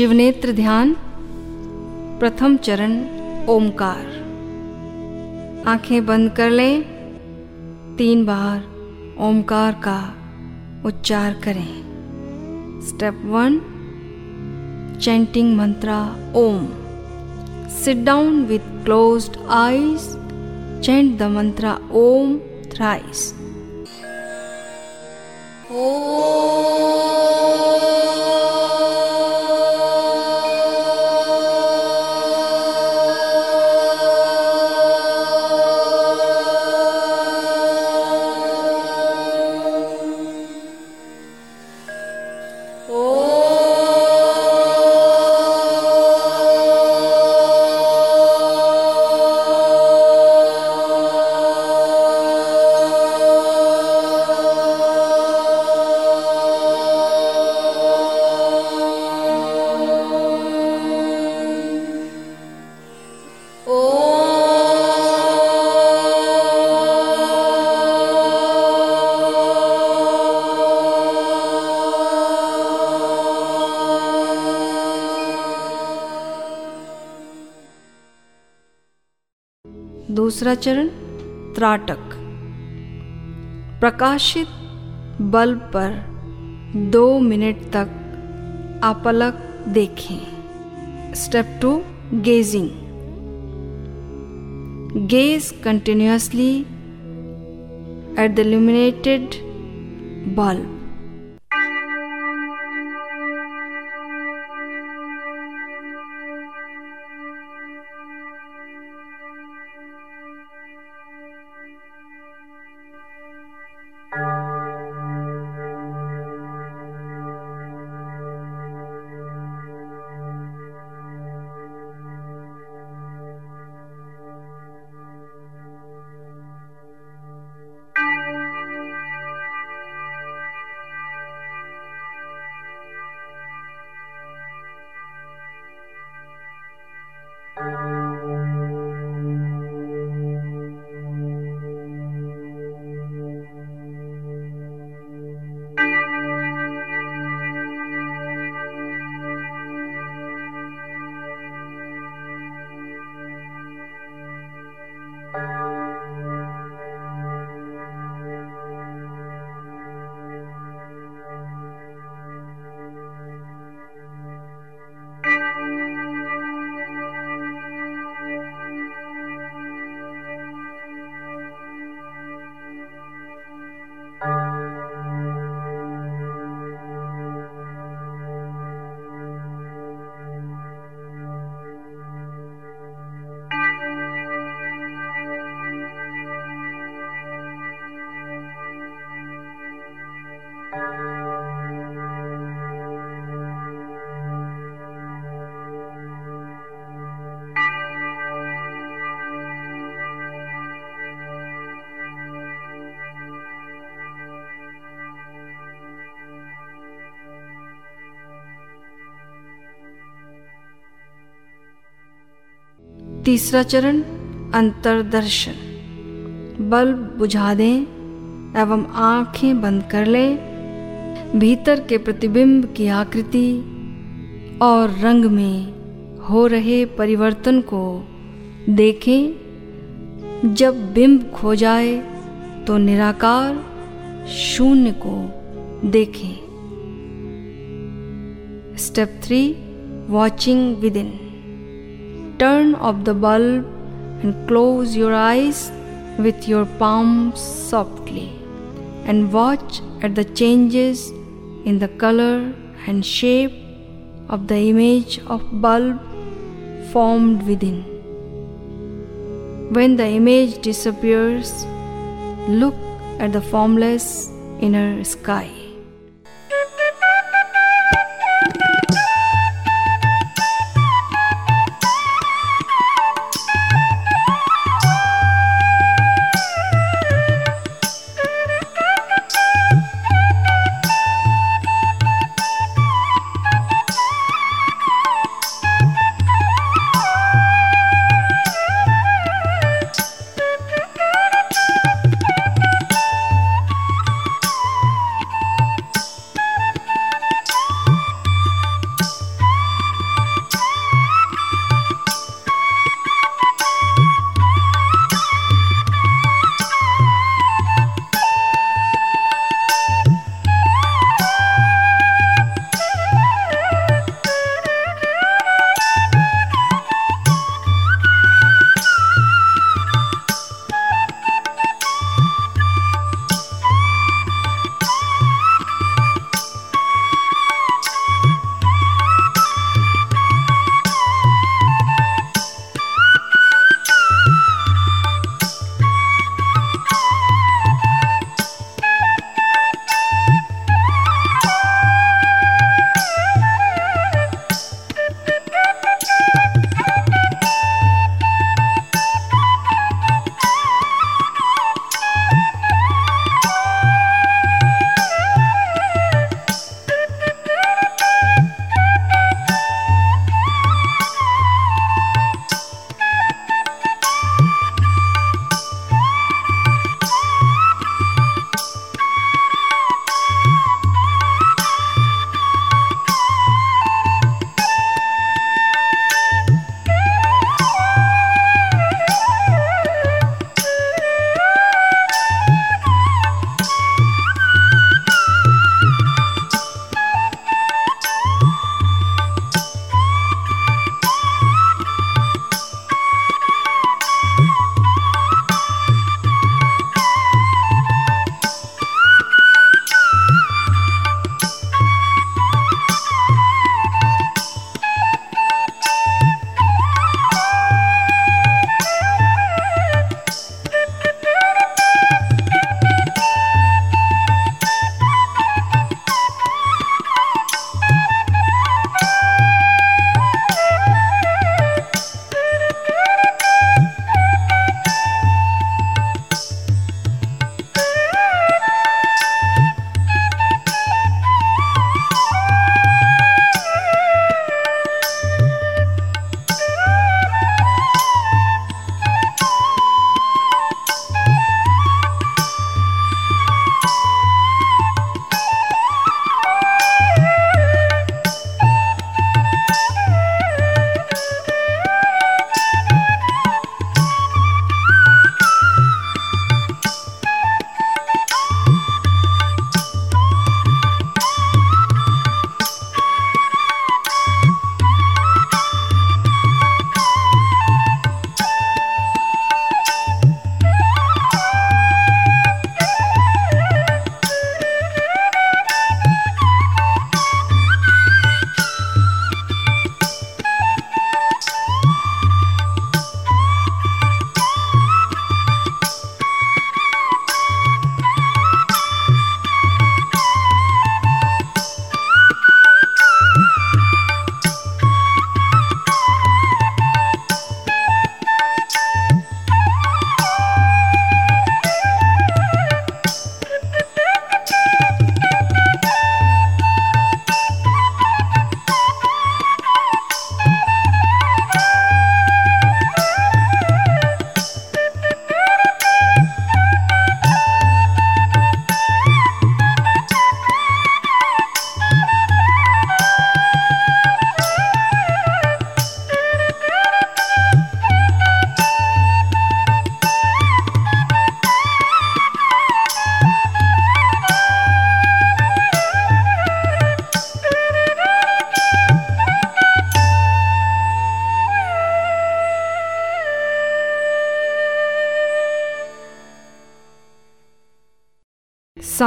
शिवनेत्र ध्यान, प्रथम चरण, ओमकार। आँखें बंद कर लें, तीन बार ओमकार का उच्चार करें। Step one, chanting mantra, Om. Sit down with closed eyes chant the mantra Om thrice दूसरा चरण, त्राटक। प्रकाशित बल्ब पर दो मिनट तक अपलक देखें। Step two, gazing. Gaze continuously at the illuminated bulb. तीसरा चरण, अंतर्दर्शन। बल्ब बुझा दें एवं आँखें बंद कर लें। भीतर के प्रतिबिंब की आकृति और रंग में हो रहे परिवर्तन को देखें। जब बिंब खो जाए तो निराकार शून्य को देखें। Step three, watching within turn off the bulb and close your eyes with your palms softly and watch at the changes in the color and shape of the image of bulb formed within. When the image disappears, look at the formless inner sky.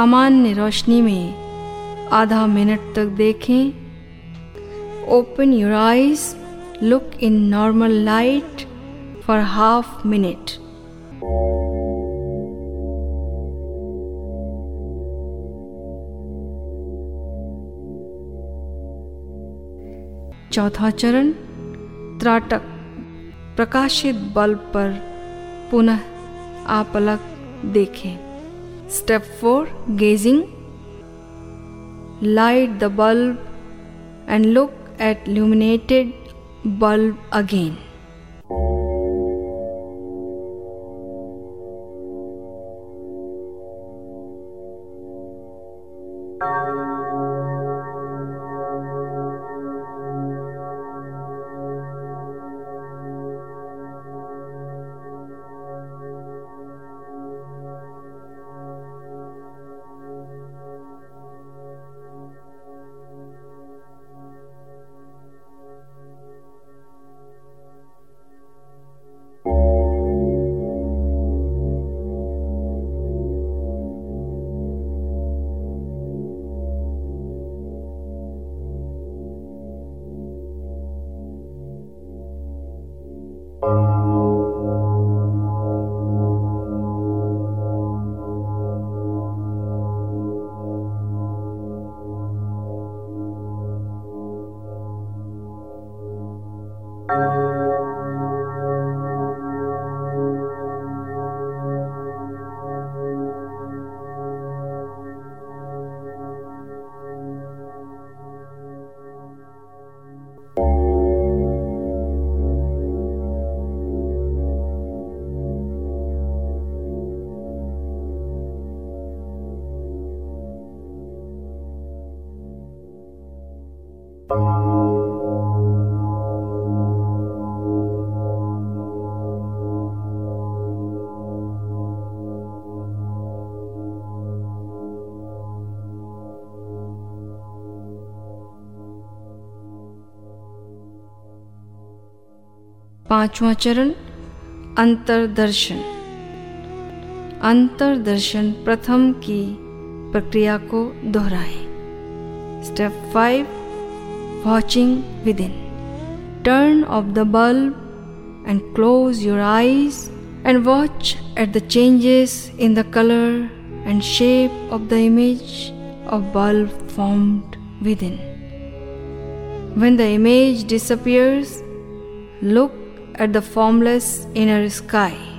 सामान्य रोशनी में आधा minute तक देखें। Open your eyes look in normal light for half minute चौथा चरण, त्राटक। प्रकाशित bulb पर पुनः आप Step 4 Gazing. Light the bulb and look at illuminated bulb again. पांचवा चरण अंतरदर्शन। अंतरदर्शन प्रथम की प्रक्रिया को दोहराएँ। Step five watching within turn off the bulb and close your eyes and watch at the changes in the colour and shape of the image of bulb bulb within When the image disappears, look at the formless inner sky.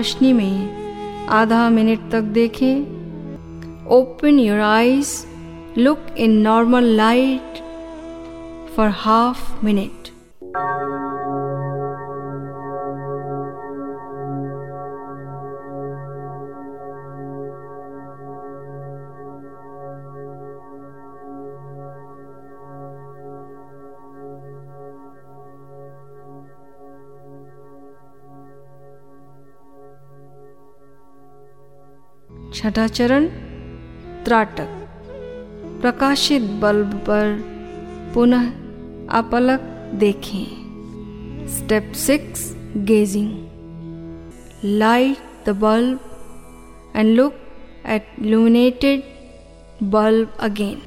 रोशनी में आधा minute तक देखें। Open your eyes look in normal light for half minute छठा चरण त्राटक। प्रकाशित bulb पर पुनः अपलक देखें। Step six gazing light the bulb and look at illuminated bulb again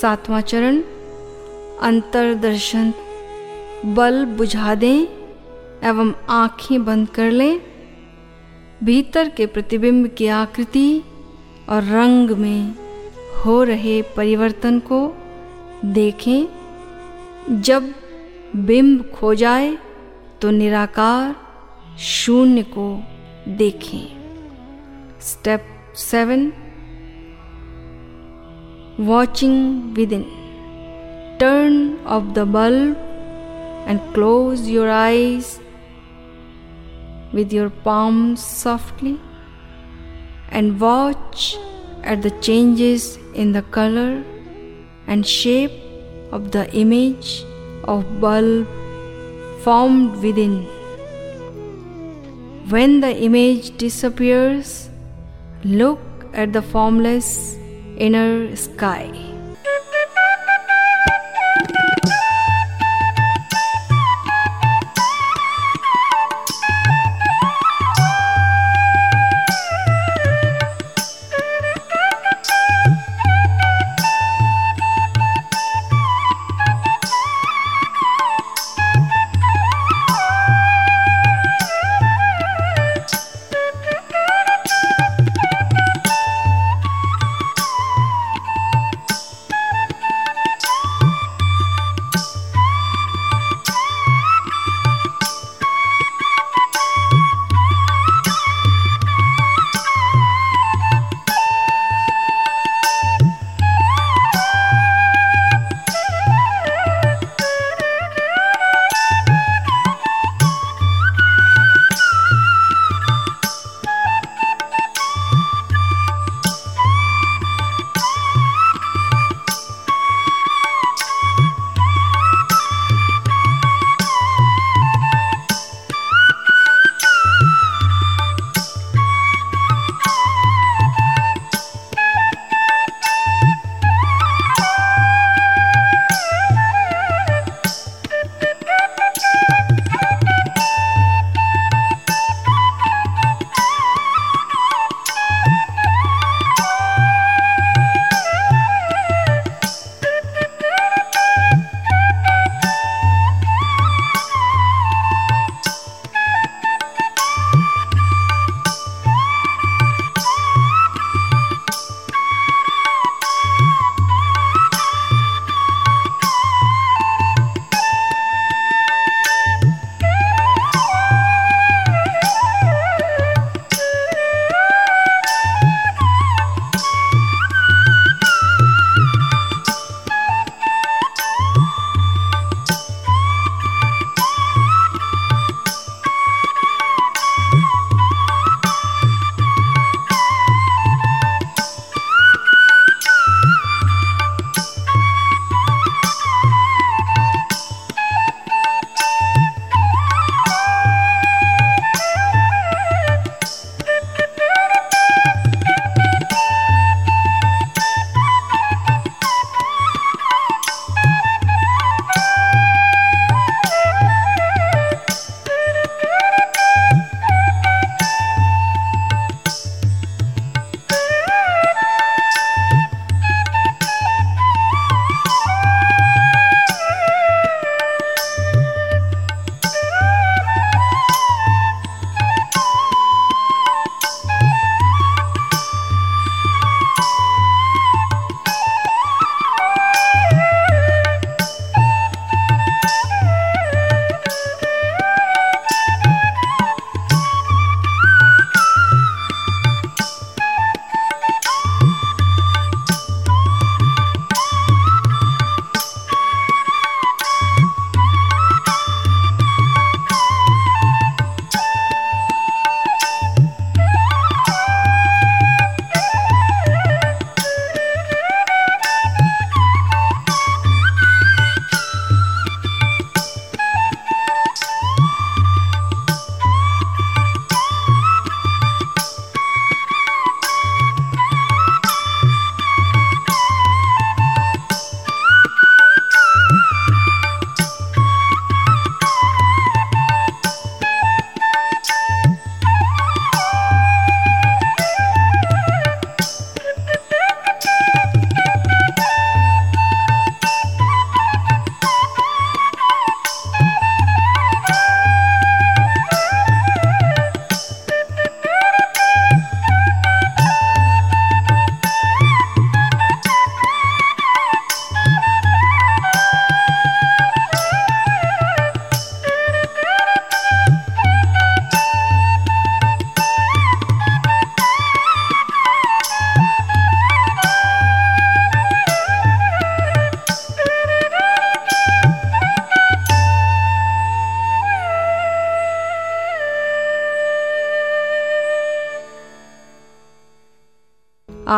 सातवां चरण, अंतरदर्शन, बल बुझा दें एवं आँखें बंद कर लें, भीतर के प्रतिबिंब की आकृति और रंग में हो रहे परिवर्तन को देखें। जब बिंब खो जाए तो निराकार शून्य को देखें। Step seven watching within. Turn off the bulb and close your eyes with your palms softly and watch at the changes in the color and shape of the image of bulb formed within. When the image disappears, look at the formless inner sky.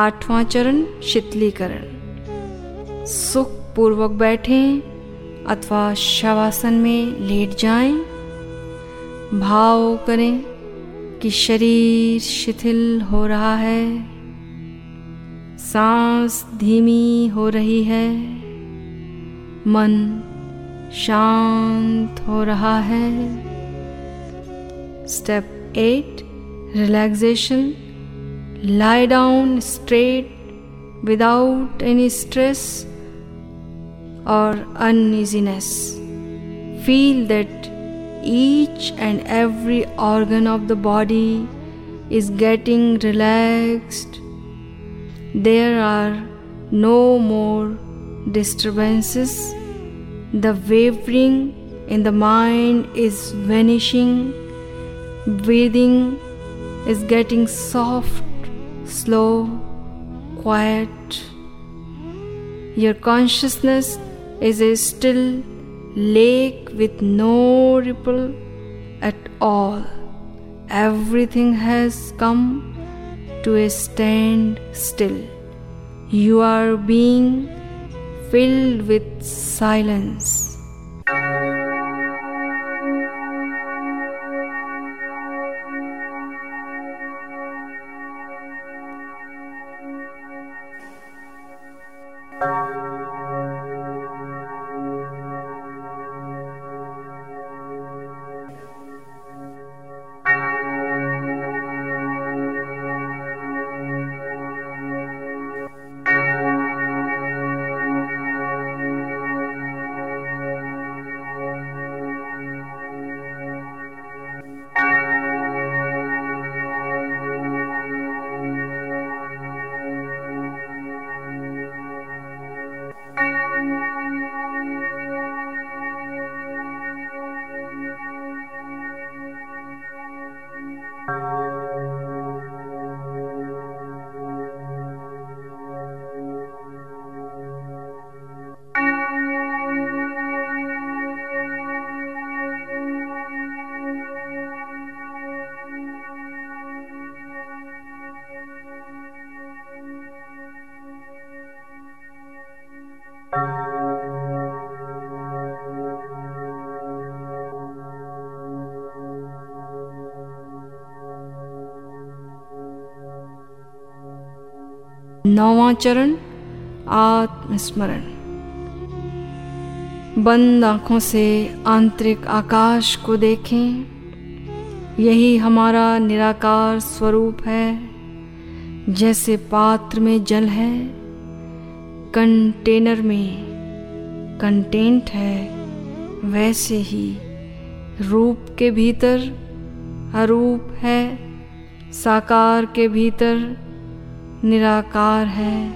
आठवां चरण शीतलीकरण। सुख पूर्वक बैठें अथवा शवासन में late जाएँ, भाव करें कि शरीर शिथिल हो रहा है। सांस धीमी हो रही है। मन शांत हो रहा है। Step eight relaxation. Lie down straight without any stress or uneasiness. Feel that each and every organ of the body is getting relaxed. There are no more disturbances the wavering in the mind is vanishing, breathing is getting soft, slow, quiet. Your consciousness is a still lake with no ripple at all. Everything has come to a stand still. You are being filled with silence. नौवां चरण, आत्मस्मरण। बंद आँखों से आंतरिक आकाश को देखें। यही हमारा निराकार स्वरूप है, जैसे पात्र में जल है, कंटेनर में कंटेंट है, वैसे ही रूप के भीतर अरूप है, साकार के भीतर निराकार है।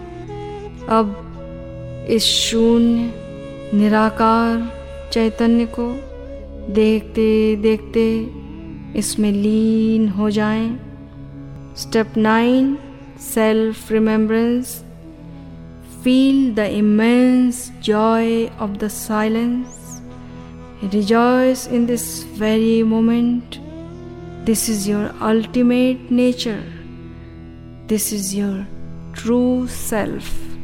अब इस शून्य निराकार चैतन्य को देखते देखते इसमें लीन हो जाएँ। Step nine, self remembrance. Feel the immense joy of the silence. Rejoice in this very moment. This is your ultimate nature. This is your true self.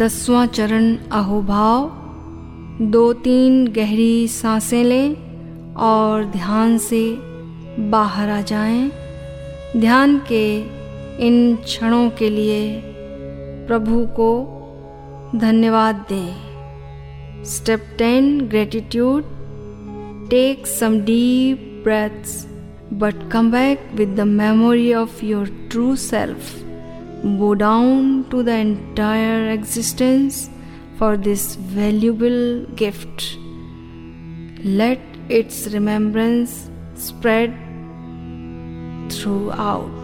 दसवां चरण अहोभाव। दो तीन गहरी साँसें लें और ध्यान से बाहर आ जाएँ। ध्यान के इन क्षणों के लिए प्रभु को धन्यवाद दें। Step ten gratitude take some deep breaths but come back with the memory of your true self bow down to the entire existence for this valuable gift. Let its remembrance spread throughout.